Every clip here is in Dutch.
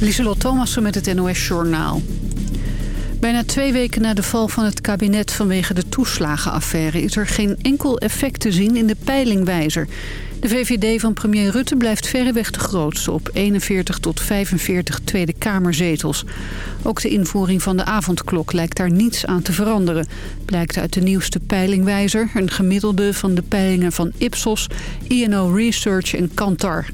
Lieselot Thomassen met het NOS-journaal. Bijna twee weken na de val van het kabinet vanwege de toeslagenaffaire... is er geen enkel effect te zien in de peilingwijzer. De VVD van premier Rutte blijft verreweg de grootste... op 41 tot 45 Tweede Kamerzetels. Ook de invoering van de avondklok lijkt daar niets aan te veranderen. Blijkt uit de nieuwste peilingwijzer... een gemiddelde van de peilingen van Ipsos, INO Research en Kantar...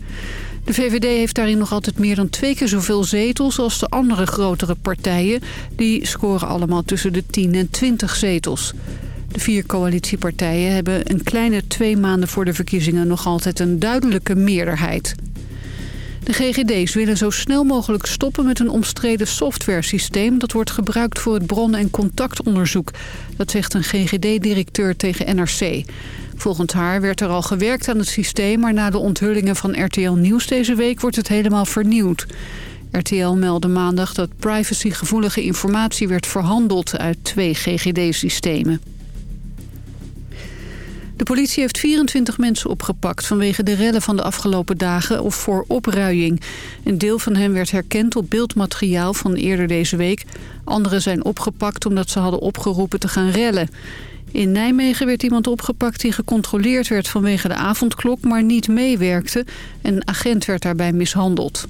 De VVD heeft daarin nog altijd meer dan twee keer zoveel zetels als de andere grotere partijen. Die scoren allemaal tussen de 10 en 20 zetels. De vier coalitiepartijen hebben een kleine twee maanden voor de verkiezingen nog altijd een duidelijke meerderheid. De GGD's willen zo snel mogelijk stoppen met een omstreden softwaresysteem... dat wordt gebruikt voor het bron- en contactonderzoek. Dat zegt een GGD-directeur tegen NRC. Volgens haar werd er al gewerkt aan het systeem... maar na de onthullingen van RTL Nieuws deze week wordt het helemaal vernieuwd. RTL meldde maandag dat privacygevoelige informatie werd verhandeld uit twee GGD-systemen. De politie heeft 24 mensen opgepakt vanwege de rellen van de afgelopen dagen of voor opruiing. Een deel van hen werd herkend op beeldmateriaal van eerder deze week. Anderen zijn opgepakt omdat ze hadden opgeroepen te gaan rellen. In Nijmegen werd iemand opgepakt die gecontroleerd werd vanwege de avondklok, maar niet meewerkte. Een agent werd daarbij mishandeld.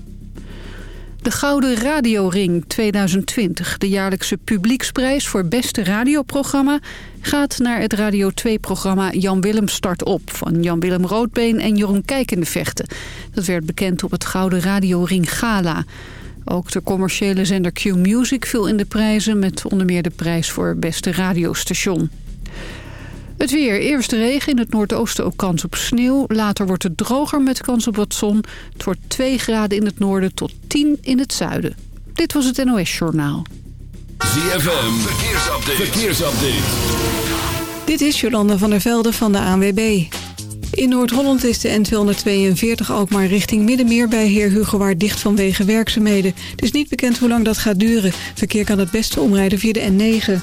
De Gouden Radioring 2020, de jaarlijkse publieksprijs voor beste radioprogramma... gaat naar het Radio 2-programma Jan Willem Start Op... van Jan Willem Roodbeen en Jeroen Kijkende Vechten. Dat werd bekend op het Gouden Radioring Gala. Ook de commerciële zender Q-Music viel in de prijzen... met onder meer de prijs voor beste radiostation. Het weer. Eerst regen, in het noordoosten ook kans op sneeuw. Later wordt het droger met kans op wat zon. Het wordt 2 graden in het noorden tot 10 in het zuiden. Dit was het NOS Journaal. ZFM. Verkeersupdate. Verkeersupdate. Dit is Jolanda van der Velde van de ANWB. In Noord-Holland is de N242 ook maar richting Middenmeer bij Heer Hugowaard dicht vanwege werkzaamheden. Het is niet bekend hoe lang dat gaat duren. Verkeer kan het beste omrijden via de N9.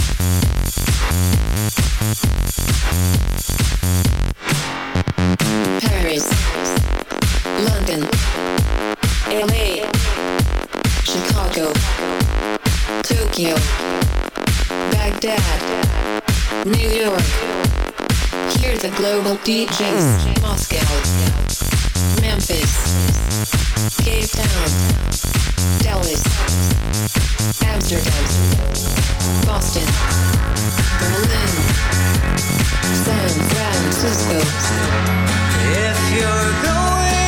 DJs. Moscow, Memphis, Cape Town, Dallas, Amsterdam, Boston, San Francisco. If you're going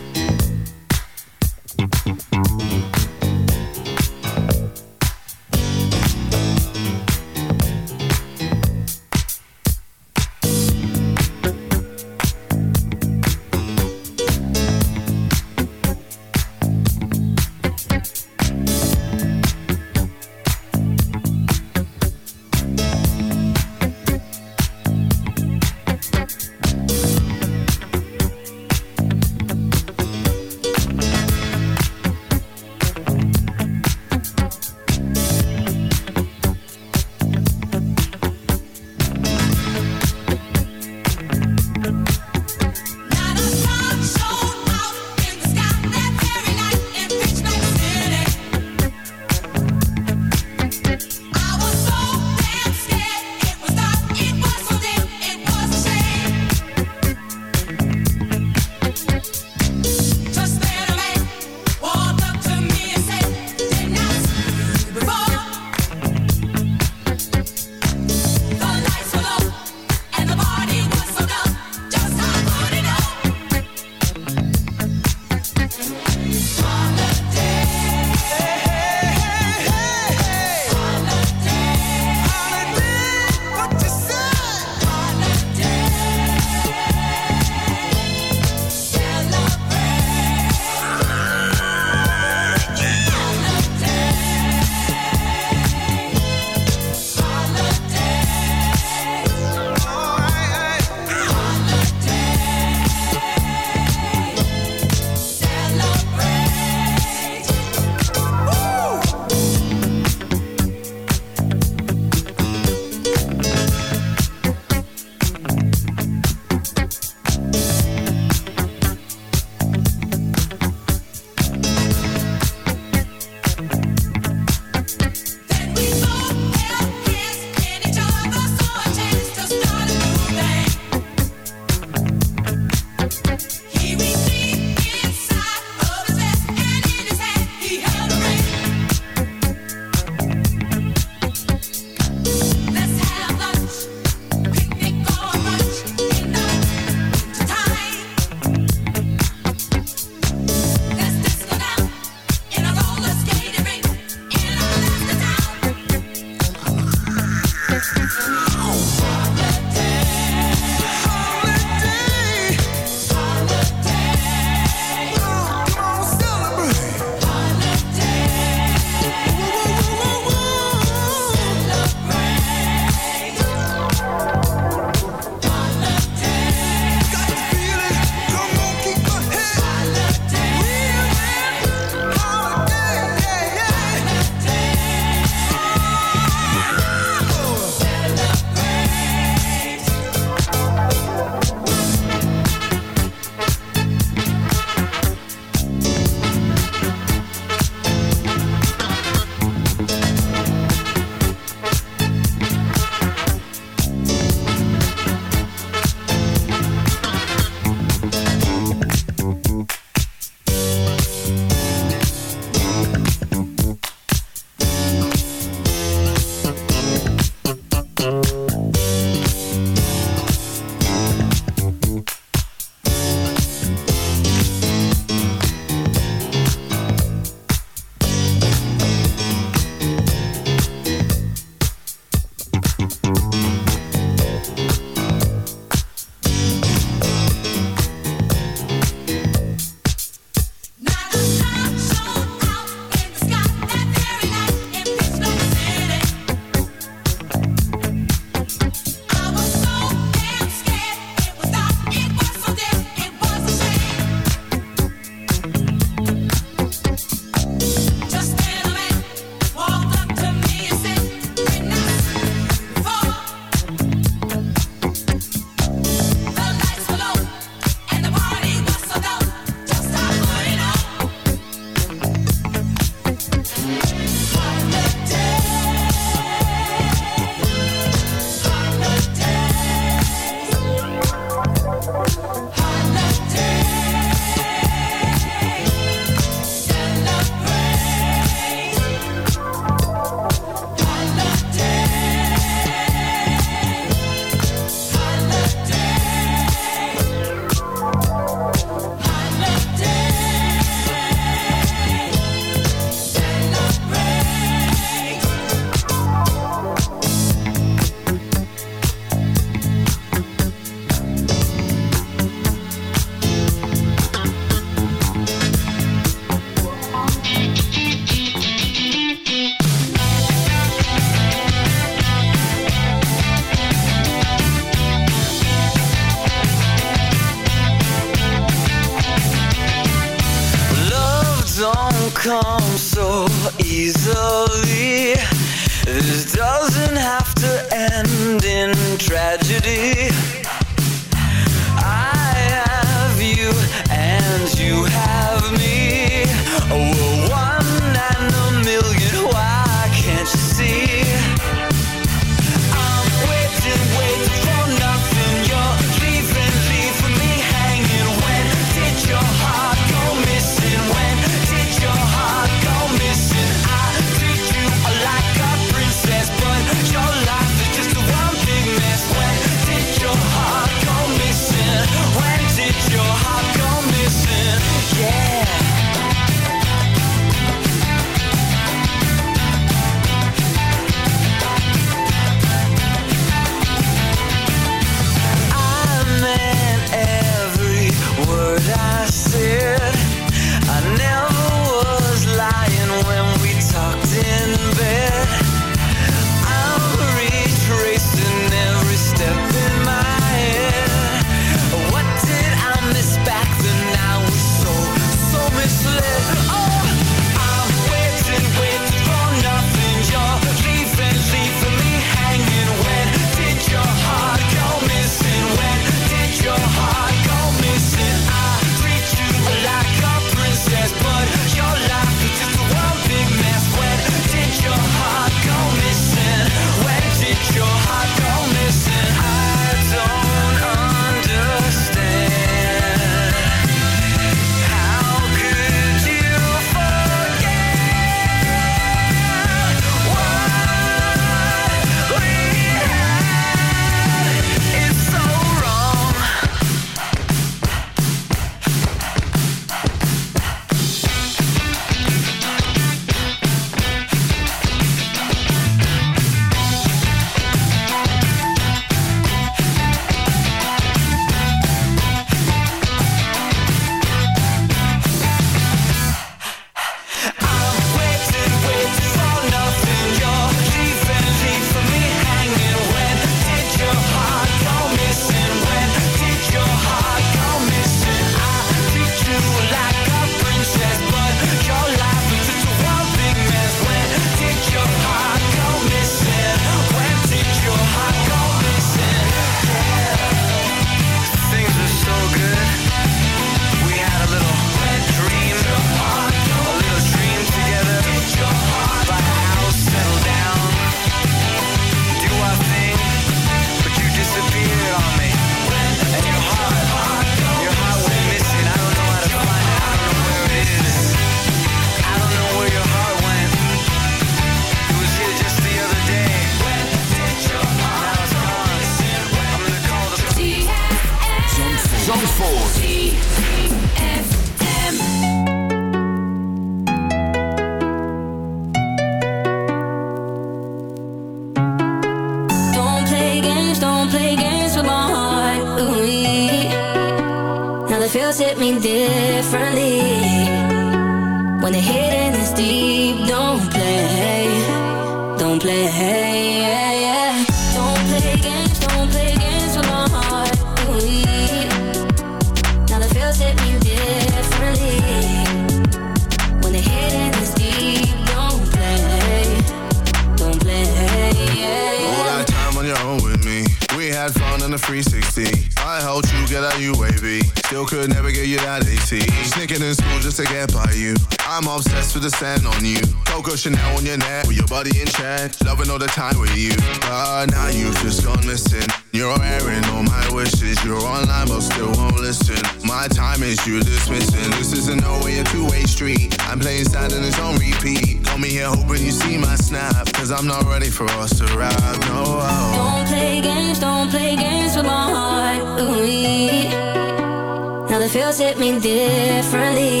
me differently.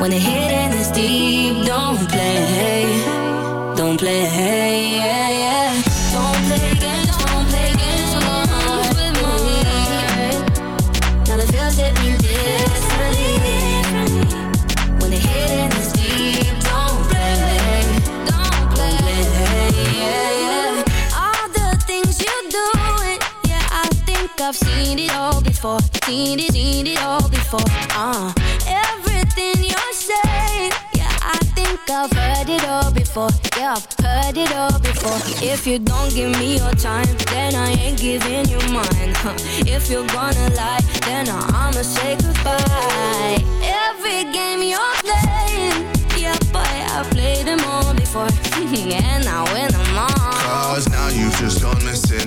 When they hit it If you don't give me your time, then I ain't giving you mine. Huh. If you're gonna lie, then I'ma say goodbye. Every game you're playing, yeah, boy, I've played them all before. and I win them all. Cause now you just gone missing.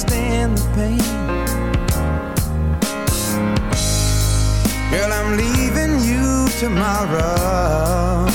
Stand the pain. Girl, I'm leaving you tomorrow.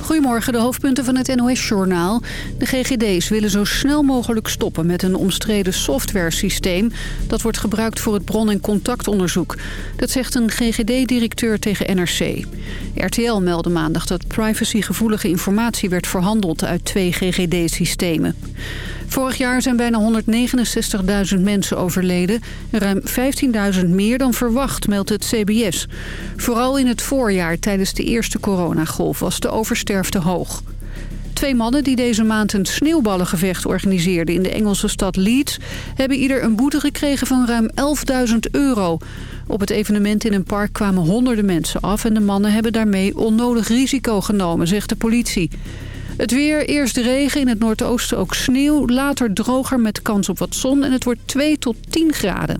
Goedemorgen, de hoofdpunten van het NOS-journaal. De GGD's willen zo snel mogelijk stoppen met een omstreden softwaresysteem... dat wordt gebruikt voor het bron- en contactonderzoek. Dat zegt een GGD-directeur tegen NRC. RTL meldde maandag dat privacygevoelige informatie werd verhandeld uit twee GGD-systemen. Vorig jaar zijn bijna 169.000 mensen overleden. Ruim 15.000 meer dan verwacht, meldt het CBS. Vooral in het voorjaar tijdens de eerste coronagolf was de oversterfte hoog. Twee mannen die deze maand een sneeuwballengevecht organiseerden in de Engelse stad Leeds... hebben ieder een boete gekregen van ruim 11.000 euro. Op het evenement in een park kwamen honderden mensen af... en de mannen hebben daarmee onnodig risico genomen, zegt de politie. Het weer, eerst regen, in het noordoosten ook sneeuw. Later droger met kans op wat zon en het wordt 2 tot 10 graden.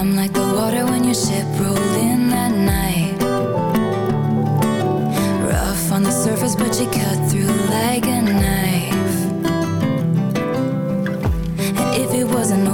I'm like the was an